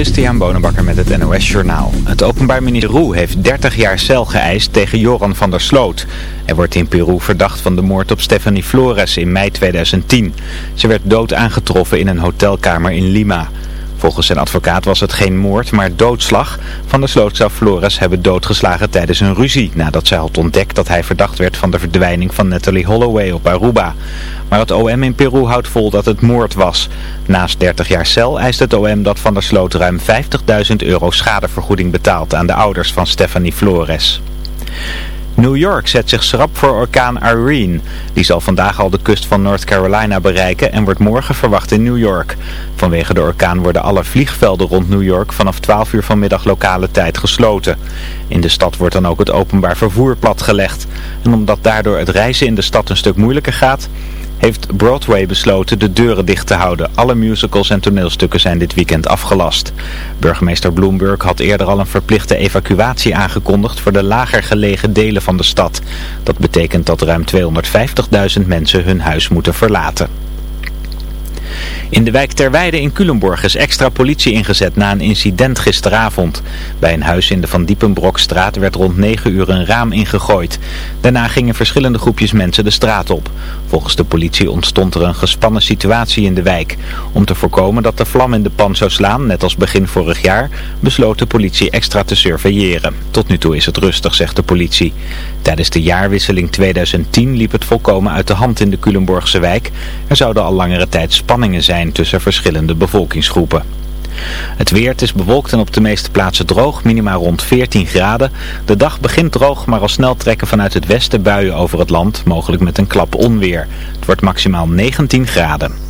Christian Bonenbakker met het NOS Journaal. Het Openbaar Ministerie heeft 30 jaar cel geëist tegen Joran van der Sloot. Hij wordt in Peru verdacht van de moord op Stephanie Flores in mei 2010. Ze werd dood aangetroffen in een hotelkamer in Lima. Volgens zijn advocaat was het geen moord, maar doodslag. Van der Sloot zou Flores hebben doodgeslagen tijdens een ruzie... nadat zij had ontdekt dat hij verdacht werd van de verdwijning van Natalie Holloway op Aruba. Maar het OM in Peru houdt vol dat het moord was. Naast 30 jaar cel eist het OM dat Van der Sloot ruim 50.000 euro schadevergoeding betaalt aan de ouders van Stephanie Flores. New York zet zich schrap voor orkaan Irene. Die zal vandaag al de kust van North Carolina bereiken en wordt morgen verwacht in New York. Vanwege de orkaan worden alle vliegvelden rond New York vanaf 12 uur vanmiddag lokale tijd gesloten. In de stad wordt dan ook het openbaar vervoer platgelegd. En omdat daardoor het reizen in de stad een stuk moeilijker gaat heeft Broadway besloten de deuren dicht te houden. Alle musicals en toneelstukken zijn dit weekend afgelast. Burgemeester Bloomberg had eerder al een verplichte evacuatie aangekondigd voor de lager gelegen delen van de stad. Dat betekent dat ruim 250.000 mensen hun huis moeten verlaten. In de wijk Terweide in Culemborg is extra politie ingezet na een incident gisteravond. Bij een huis in de Van Diepenbrokstraat werd rond 9 uur een raam ingegooid. Daarna gingen verschillende groepjes mensen de straat op. Volgens de politie ontstond er een gespannen situatie in de wijk. Om te voorkomen dat de vlam in de pan zou slaan, net als begin vorig jaar, besloot de politie extra te surveilleren. Tot nu toe is het rustig, zegt de politie. Tijdens de jaarwisseling 2010 liep het volkomen uit de hand in de Culemborgse wijk. Er zouden al langere tijd spanningen zijn tussen verschillende bevolkingsgroepen. Het weer, is bewolkt en op de meeste plaatsen droog, minima rond 14 graden. De dag begint droog, maar al snel trekken vanuit het westen buien over het land, mogelijk met een klap onweer. Het wordt maximaal 19 graden.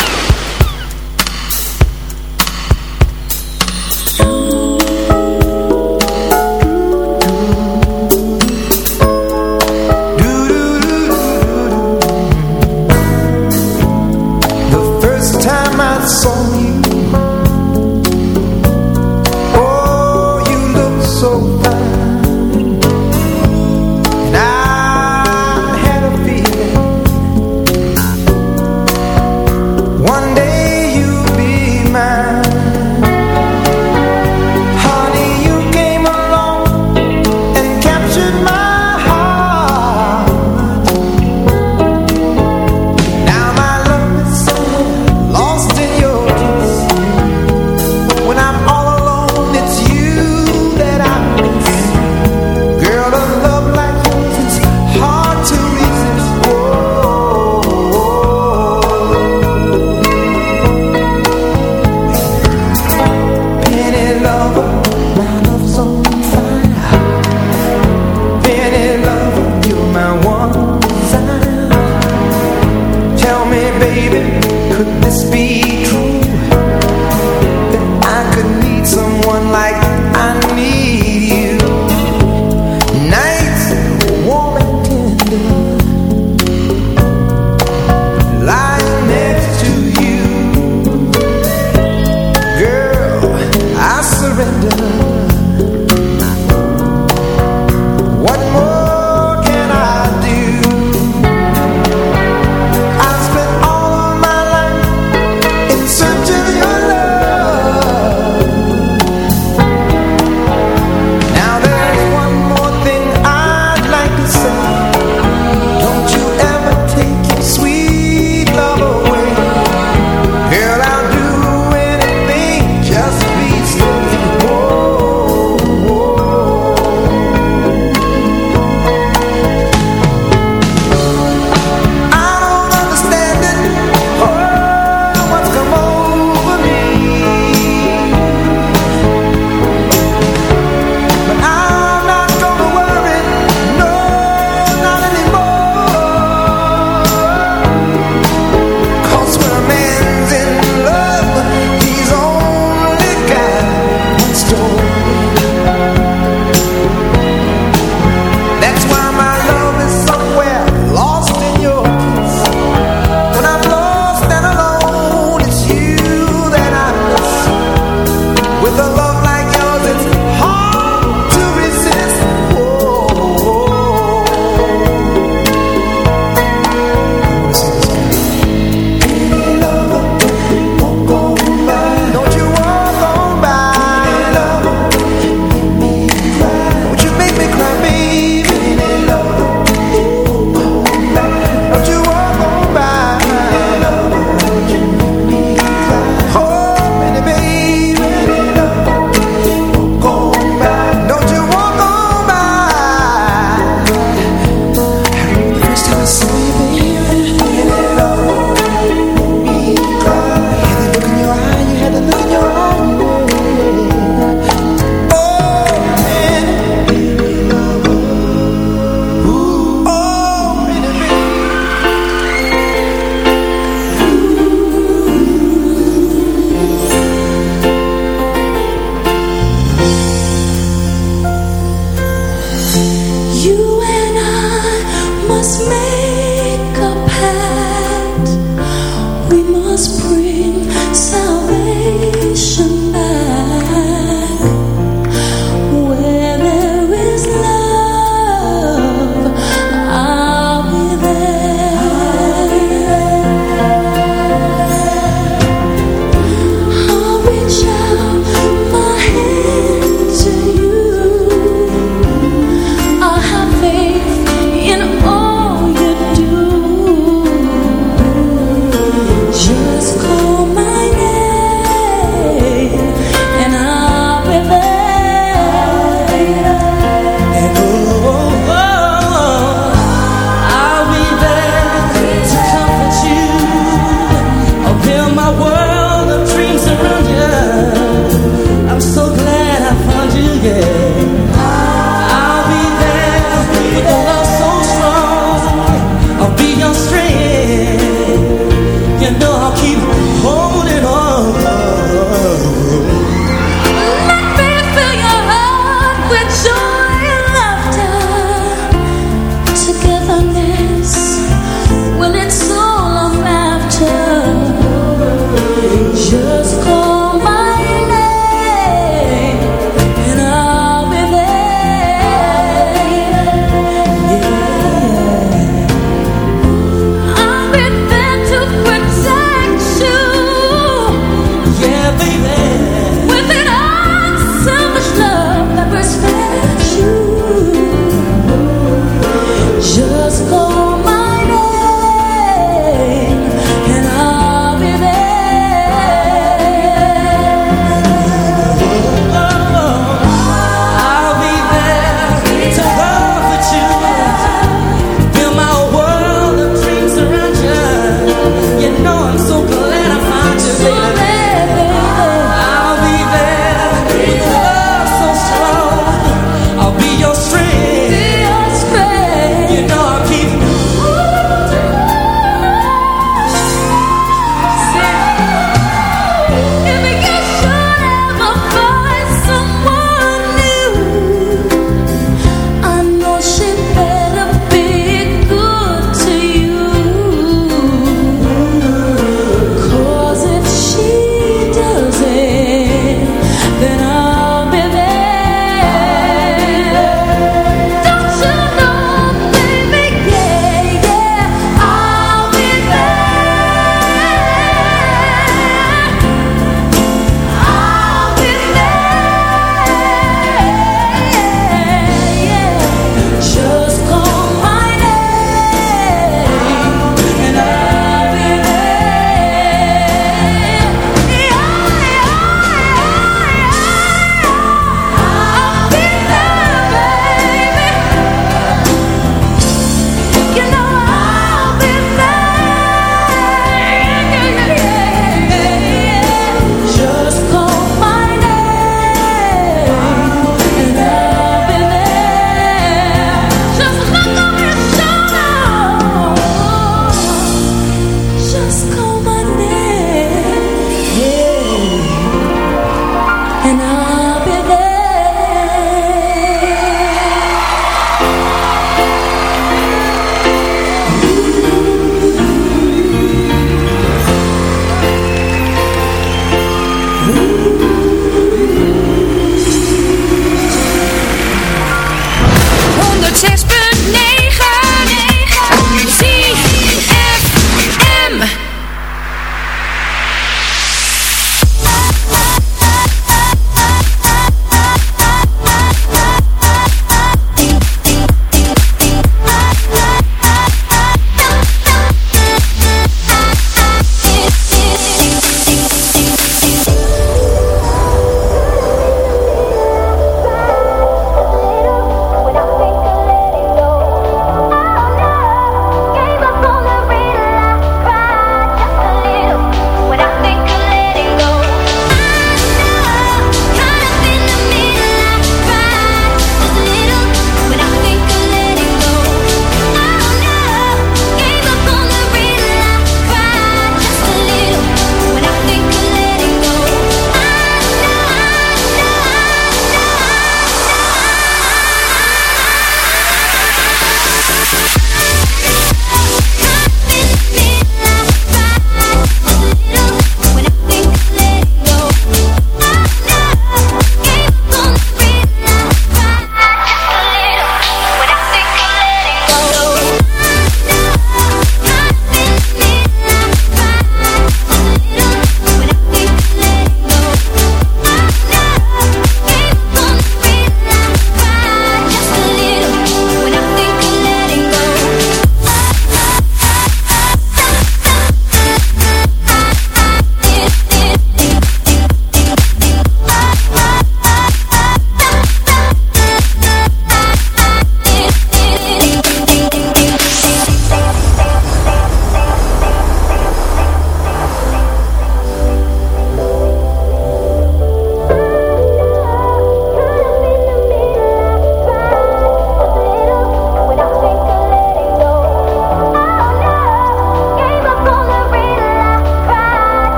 wonder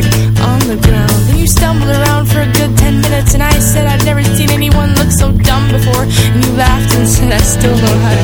hard on the ground. Then you stumbled around for a good ten minutes, and I said I'd never seen anyone look so dumb before. And you laughed and said I still know how to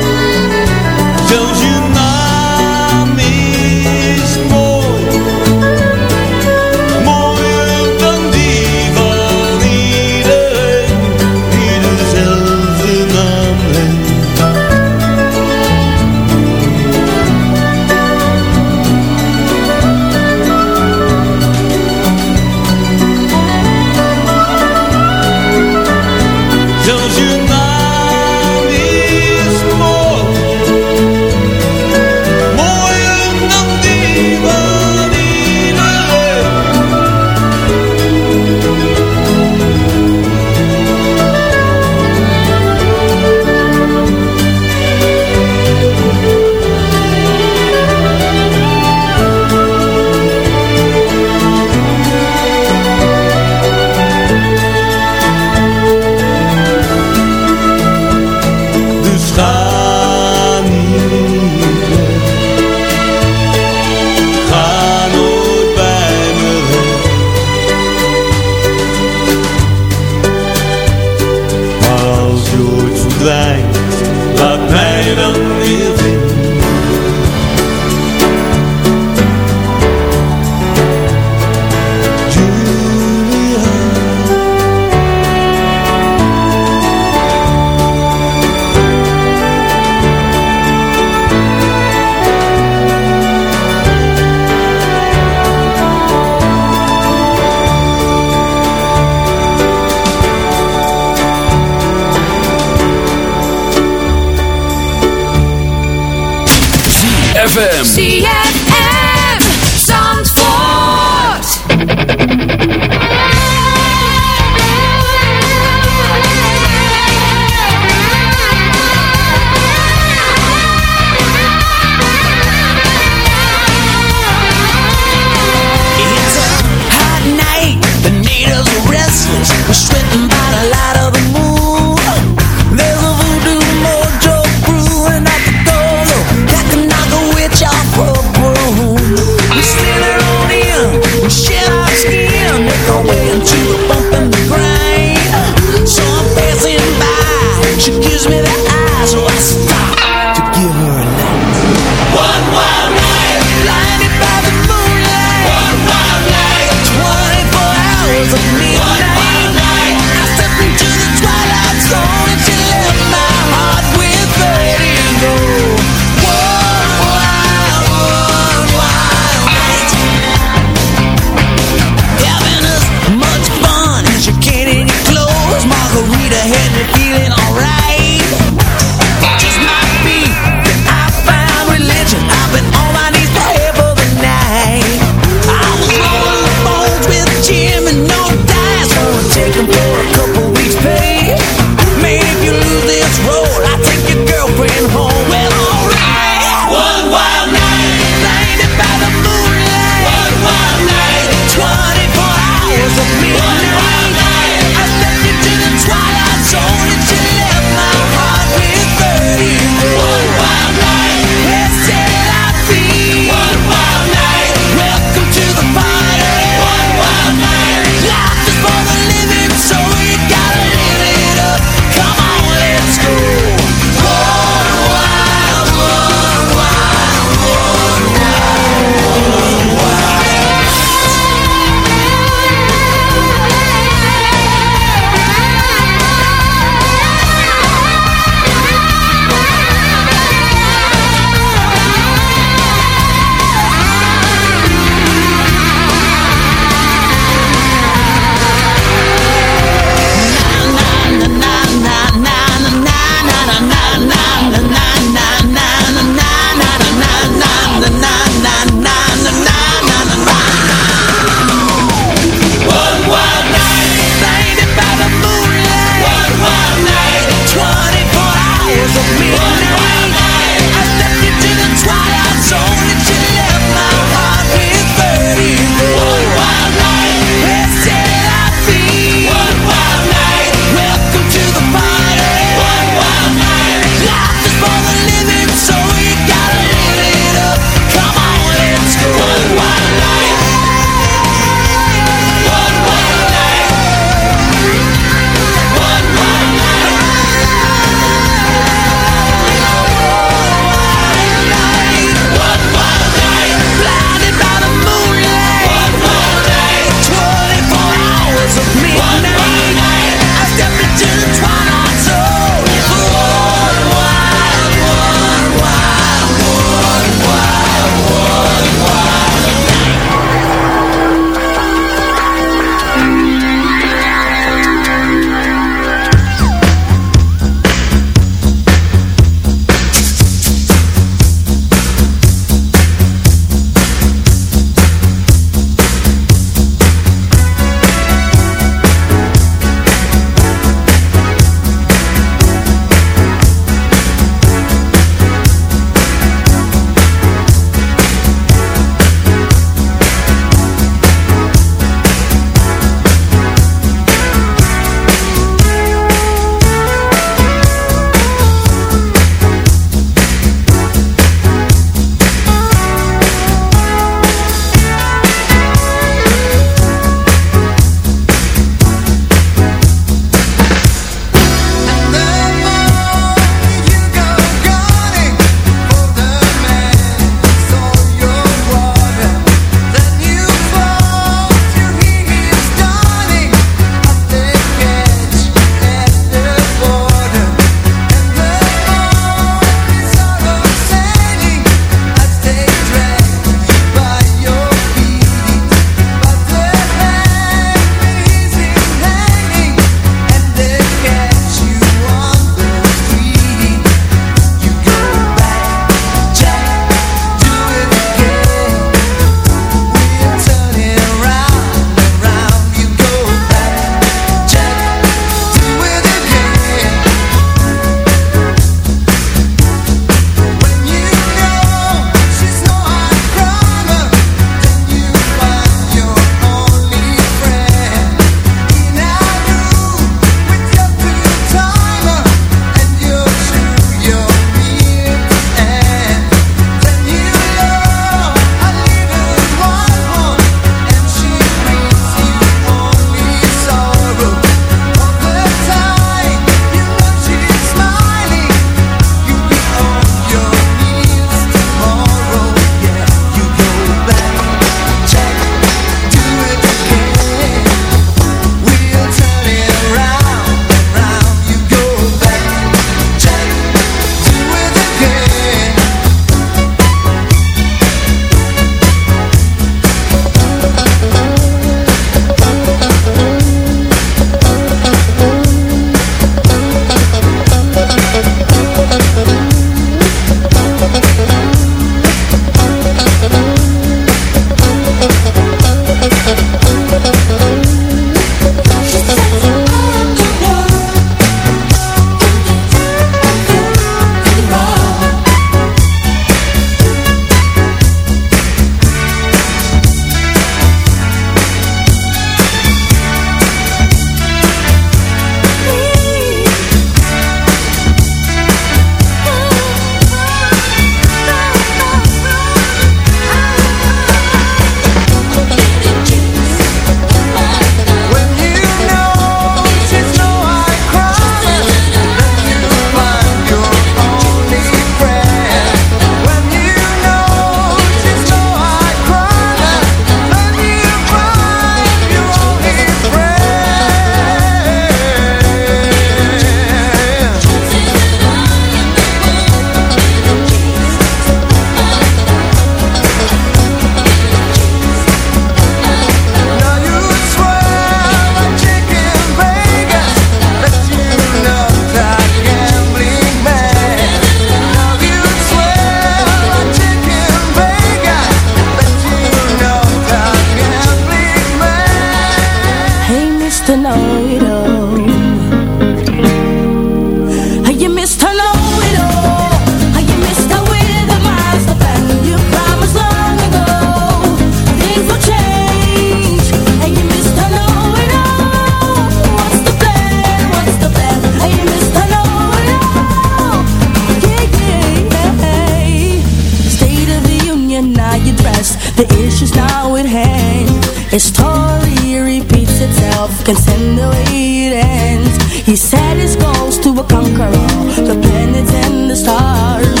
love can send the way it. Ends He set his goals to conquer all the planets and the stars.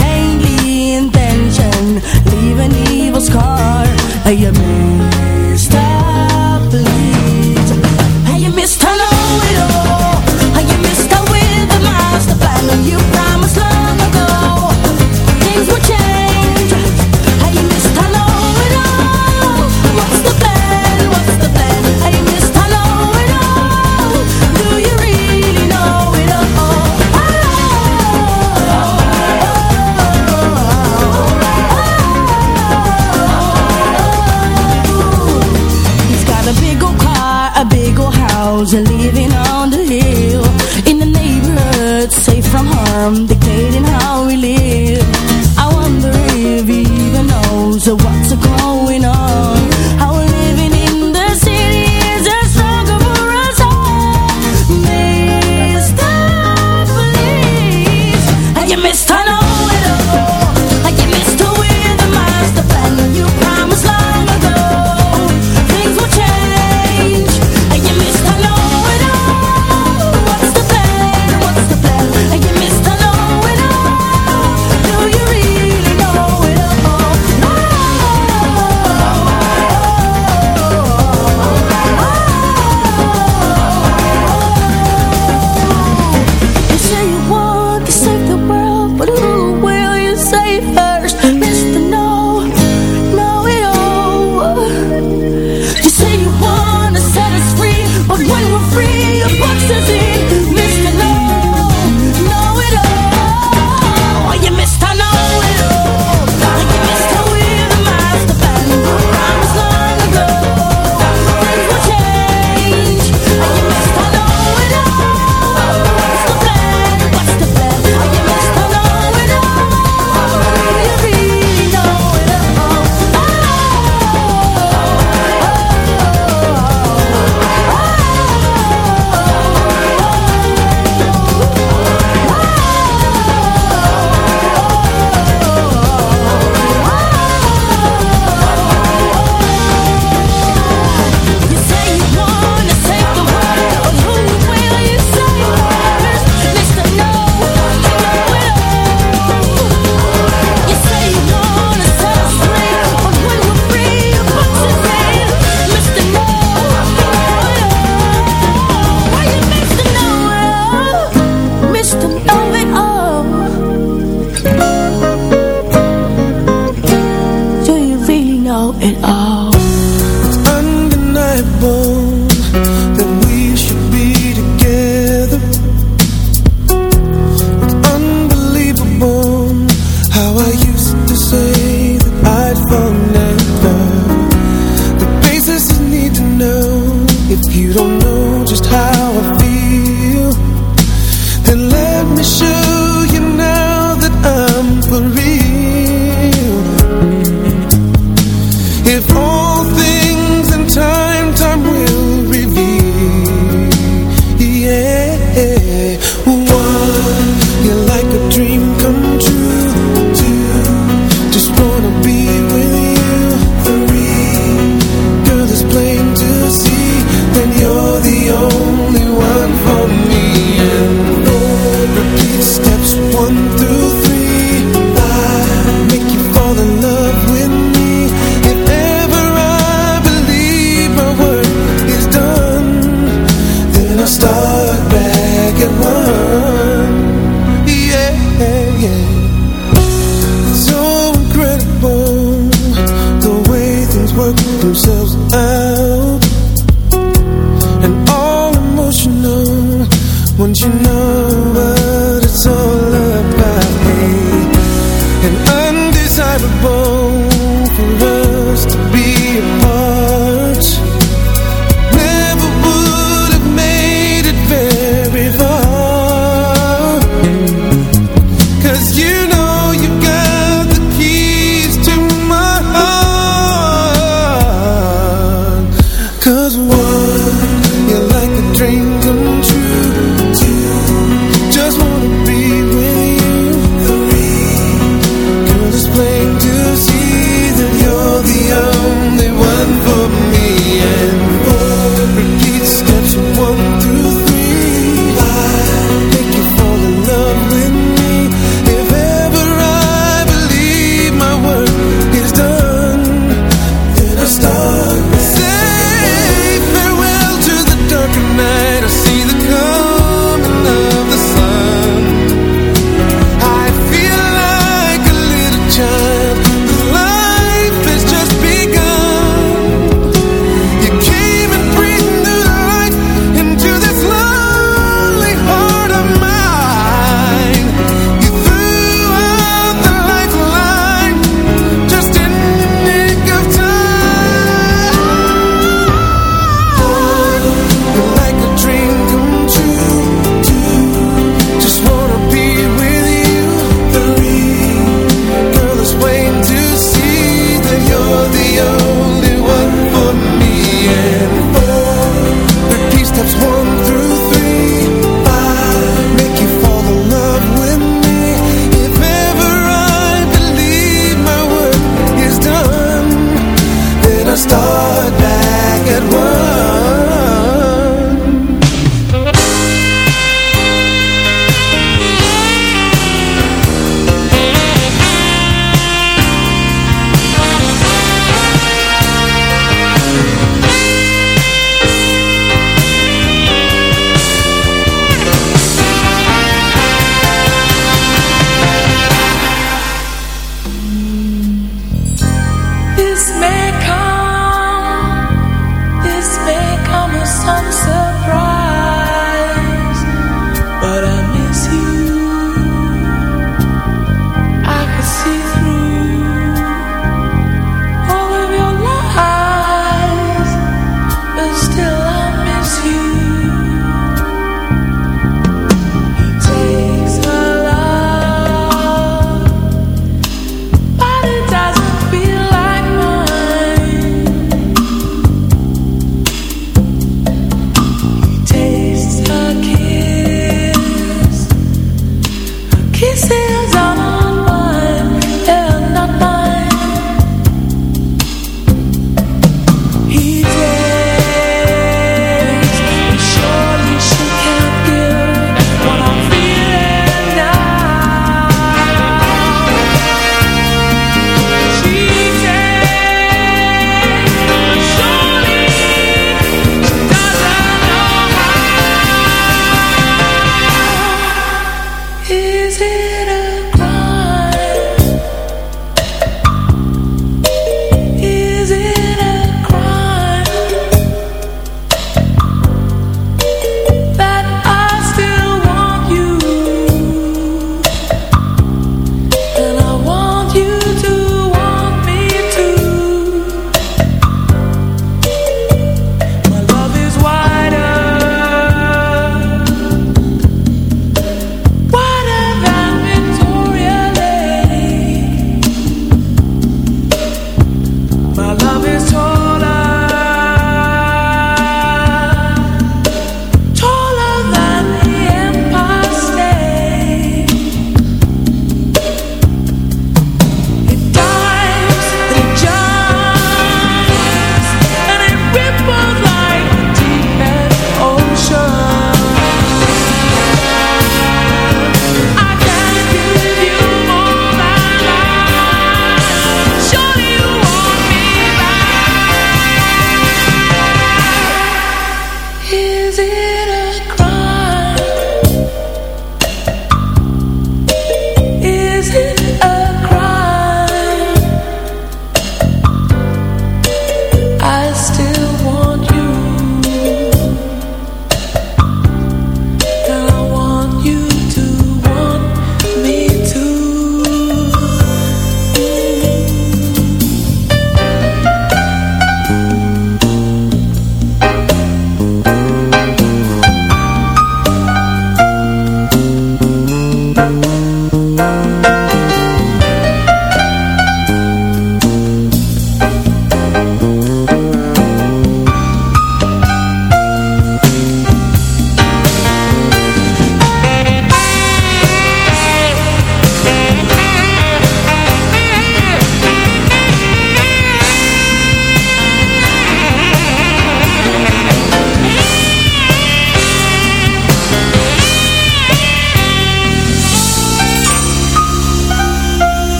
Saintly intention, leave an evil scar. Amen.